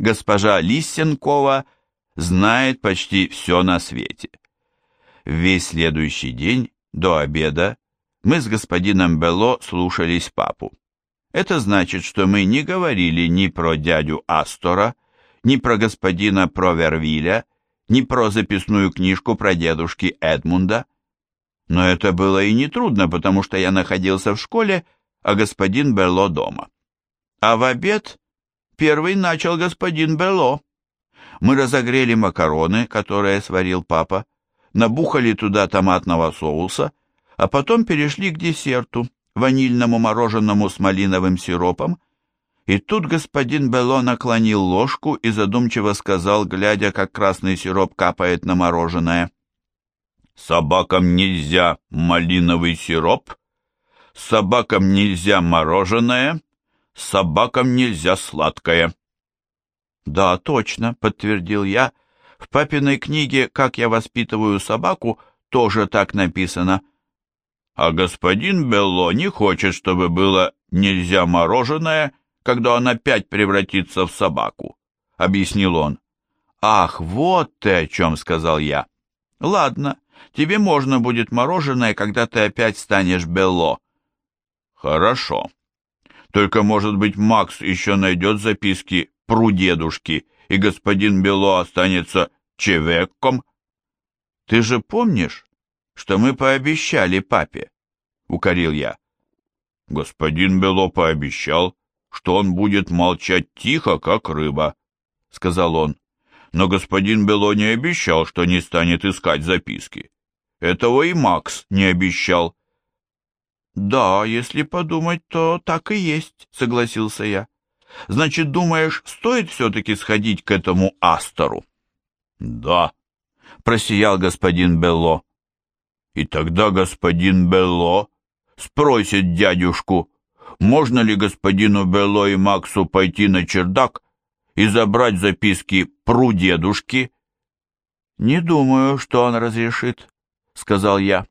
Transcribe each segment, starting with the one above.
Госпожа Лисенкова знает почти все на свете. Весь следующий день, до обеда, мы с господином Белло слушались папу. Это значит, что мы не говорили ни про дядю Астора, ни про господина Провервиля, ни про записную книжку про дедушки Эдмунда. Но это было и не трудно, потому что я находился в школе, а господин Белло дома. А в обед первый начал господин Белло. Мы разогрели макароны, которые сварил папа, набухали туда томатного соуса, а потом перешли к десерту, ванильному мороженому с малиновым сиропом, и тут господин Бело наклонил ложку и задумчиво сказал, глядя, как красный сироп капает на мороженое. «Собакам нельзя малиновый сироп, собакам нельзя мороженое, собакам нельзя сладкое». «Да, точно», — подтвердил я. «В папиной книге «Как я воспитываю собаку» тоже так написано». «А господин Белло не хочет, чтобы было «нельзя мороженое», когда он опять превратится в собаку», — объяснил он. «Ах, вот ты о чем», — сказал я. «Ладно, тебе можно будет мороженое, когда ты опять станешь Белло». «Хорошо. Только, может быть, Макс еще найдет записки про дедушки, и господин Бело останется чевеком?» «Ты же помнишь, что мы пообещали папе?» — укорил я. Господин Бело пообещал, что он будет молчать тихо, как рыба, — сказал он. Но господин Бело не обещал, что не станет искать записки. Этого и Макс не обещал. «Да, если подумать, то так и есть», — согласился я. «Значит, думаешь, стоит все-таки сходить к этому Астору?» «Да», — просиял господин Белло. «И тогда господин Белло спросит дядюшку, можно ли господину Белло и Максу пойти на чердак и забрать записки пру дедушки? «Не думаю, что он разрешит», — сказал я.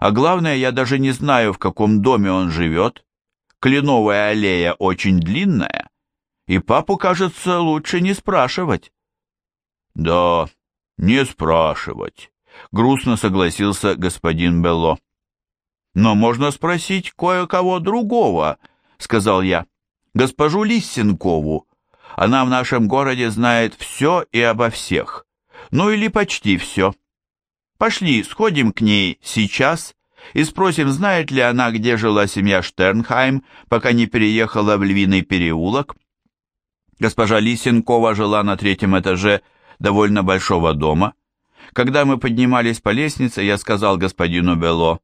«А главное, я даже не знаю, в каком доме он живет. Кленовая аллея очень длинная, и папу, кажется, лучше не спрашивать». «Да, не спрашивать», — грустно согласился господин Белло. «Но можно спросить кое-кого другого», — сказал я. «Госпожу Лиссенкову. Она в нашем городе знает все и обо всех. Ну или почти все. Пошли, сходим к ней сейчас и спросим, знает ли она, где жила семья Штернхайм, пока не переехала в Львиный переулок». Госпожа Лисенкова жила на третьем этаже довольно большого дома. Когда мы поднимались по лестнице, я сказал господину Бело,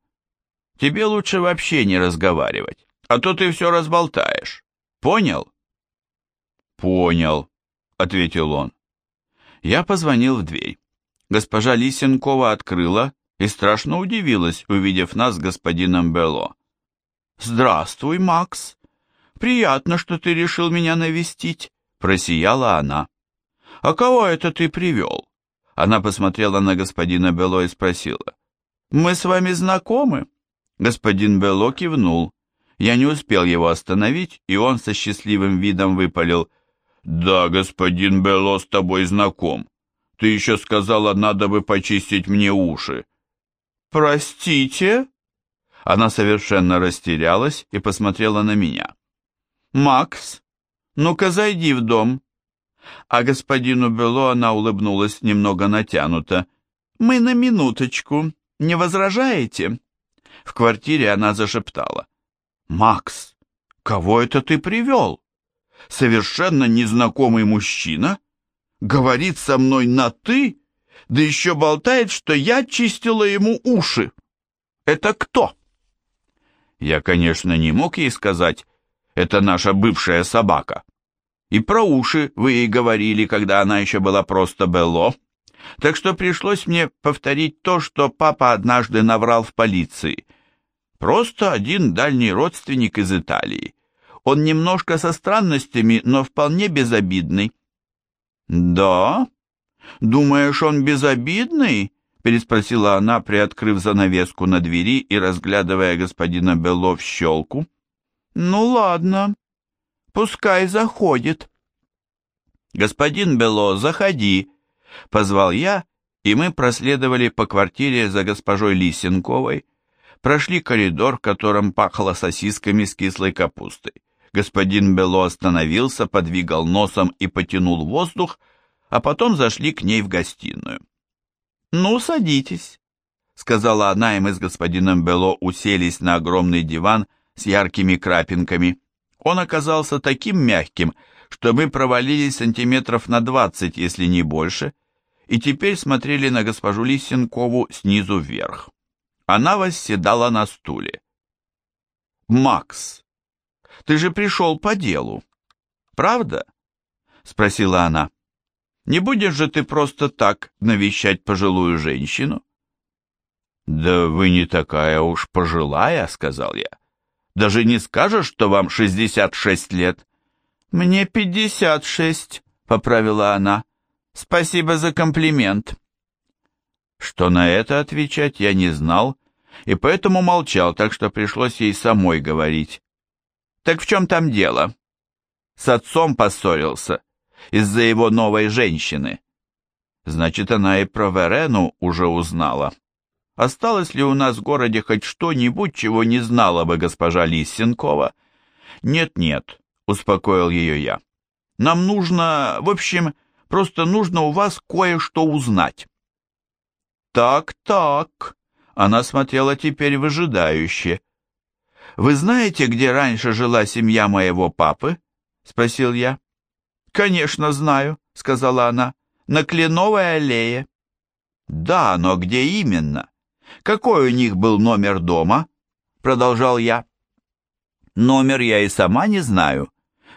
Тебе лучше вообще не разговаривать, а то ты все разболтаешь. Понял?» «Понял», — ответил он. Я позвонил в дверь. Госпожа Лисенкова открыла и страшно удивилась, увидев нас с господином Бело. «Здравствуй, Макс. Приятно, что ты решил меня навестить», — просияла она. «А кого это ты привел?» Она посмотрела на господина Бело и спросила. «Мы с вами знакомы?» Господин Белло кивнул. Я не успел его остановить, и он со счастливым видом выпалил. «Да, господин Белло с тобой знаком. Ты еще сказала, надо бы почистить мне уши». «Простите?» Она совершенно растерялась и посмотрела на меня. «Макс, ну-ка зайди в дом». А господину Бело она улыбнулась немного натянуто. «Мы на минуточку. Не возражаете?» В квартире она зашептала. «Макс, кого это ты привел? Совершенно незнакомый мужчина? Говорит со мной на «ты», да еще болтает, что я чистила ему уши. Это кто?» Я, конечно, не мог ей сказать, это наша бывшая собака. И про уши вы ей говорили, когда она еще была просто Белло. Так что пришлось мне повторить то, что папа однажды наврал в полиции — Просто один дальний родственник из Италии. Он немножко со странностями, но вполне безобидный. Да? Думаешь, он безобидный? переспросила она, приоткрыв занавеску на двери и разглядывая господина Белло в щелку. Ну ладно, пускай заходит. «Господин Бело, заходи!» — позвал я, и мы проследовали по квартире за госпожой Лисенковой, прошли коридор, в котором пахло сосисками с кислой капустой. Господин Бело остановился, подвигал носом и потянул воздух, а потом зашли к ней в гостиную. «Ну, садитесь», — сказала она, и мы с господином Бело уселись на огромный диван с яркими крапинками. Он оказался таким мягким, что мы провалились сантиметров на двадцать, если не больше, и теперь смотрели на госпожу Лисенкову снизу вверх. Она восседала на стуле. «Макс, ты же пришел по делу, правда?» — спросила она. «Не будешь же ты просто так навещать пожилую женщину?» «Да вы не такая уж пожилая», — сказал я. «Даже не скажешь, что вам шестьдесят шесть лет?» «Мне пятьдесят шесть», — поправила она. «Спасибо за комплимент». Что на это отвечать я не знал, и поэтому молчал, так что пришлось ей самой говорить. «Так в чем там дело?» «С отцом поссорился, из-за его новой женщины». Значит, она и про Верену уже узнала. Осталось ли у нас в городе хоть что-нибудь, чего не знала бы госпожа Лисенкова? Нет-нет, успокоил ее я. Нам нужно, в общем, просто нужно у вас кое-что узнать. Так-так, она смотрела теперь выжидающе. «Вы знаете, где раньше жила семья моего папы?» — спросил я. «Конечно знаю», — сказала она, — «на Кленовой аллее». «Да, но где именно? Какой у них был номер дома?» — продолжал я. «Номер я и сама не знаю.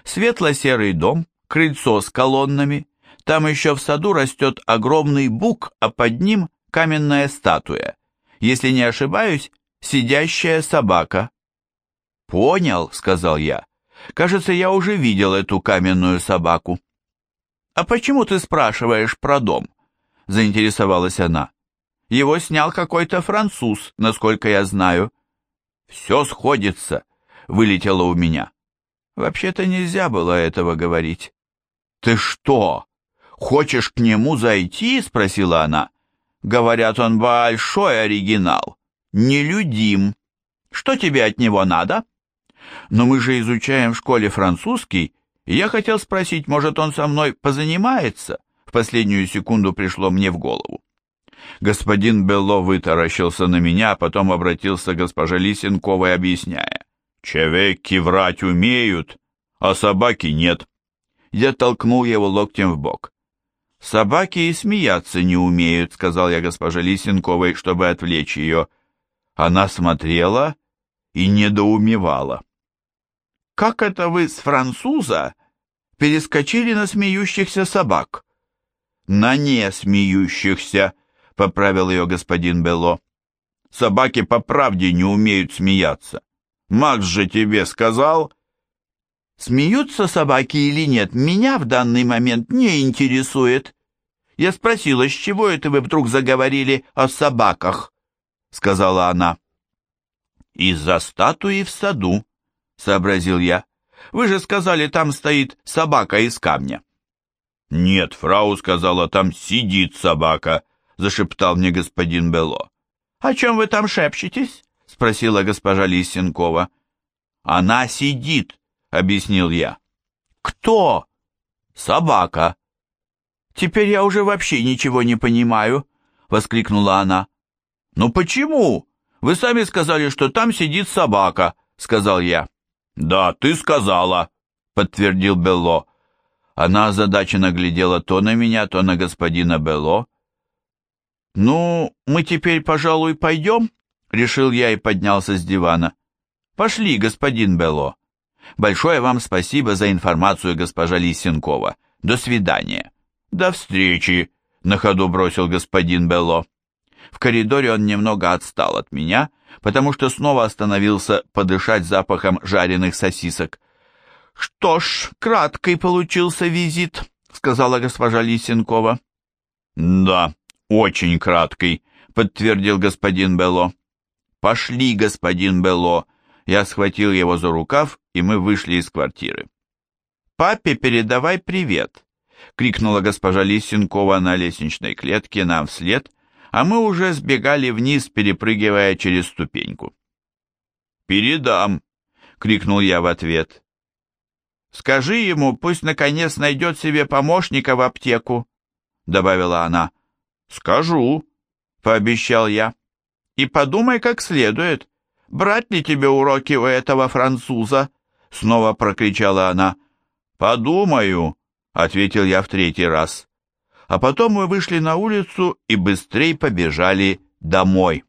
Светло-серый дом, крыльцо с колоннами. Там еще в саду растет огромный бук, а под ним каменная статуя если не ошибаюсь, сидящая собака». «Понял», — сказал я. «Кажется, я уже видел эту каменную собаку». «А почему ты спрашиваешь про дом?» — заинтересовалась она. «Его снял какой-то француз, насколько я знаю». «Все сходится», — вылетело у меня. Вообще-то нельзя было этого говорить. «Ты что, хочешь к нему зайти?» — спросила она. Говорят, он большой оригинал, нелюдим. Что тебе от него надо? Но мы же изучаем в школе французский, и я хотел спросить, может, он со мной позанимается? В последнюю секунду пришло мне в голову. Господин Белло вытаращился на меня, а потом обратился к госпоже Лисенковой, объясняя. «Чевеки врать умеют, а собаки нет». Я толкнул его локтем в бок. «Собаки и смеяться не умеют», — сказал я госпоже Лисенковой, чтобы отвлечь ее. Она смотрела и недоумевала. «Как это вы с француза перескочили на смеющихся собак?» «На не смеющихся», — поправил ее господин Бело. «Собаки по правде не умеют смеяться. Макс же тебе сказал...» Смеются собаки или нет, меня в данный момент не интересует. Я спросила, с чего это вы вдруг заговорили о собаках, сказала она. Из-за статуи в саду, сообразил я. Вы же сказали, там стоит собака из камня. Нет, фрау сказала, там сидит собака, зашептал мне господин Бело. О чем вы там шепчетесь? спросила госпожа Лисенкова. Она сидит, — объяснил я. «Кто?» «Собака». «Теперь я уже вообще ничего не понимаю», — воскликнула она. «Ну почему? Вы сами сказали, что там сидит собака», — сказал я. «Да, ты сказала», — подтвердил Белло. Она озадаченно глядела то на меня, то на господина Белло. «Ну, мы теперь, пожалуй, пойдем?» — решил я и поднялся с дивана. «Пошли, господин Белло». Большое вам спасибо за информацию, госпожа Лисенкова. До свидания. До встречи, на ходу бросил господин Белло. В коридоре он немного отстал от меня, потому что снова остановился подышать запахом жареных сосисок. «Что ж, краткий получился визит», — сказала госпожа Лисенкова. «Да, очень краткий», — подтвердил господин Белло. «Пошли, господин Белло», я схватил его за рукав, и мы вышли из квартиры. «Папе передавай привет. — крикнула госпожа Лисенкова на лестничной клетке нам вслед, а мы уже сбегали вниз, перепрыгивая через ступеньку. «Передам!» — крикнул я в ответ. «Скажи ему, пусть наконец найдет себе помощника в аптеку», — добавила она. «Скажу», — пообещал я. «И подумай как следует, брать ли тебе уроки у этого француза?» Снова прокричала она. «Подумаю», — ответил я в третий раз. А потом мы вышли на улицу и быстрей побежали домой.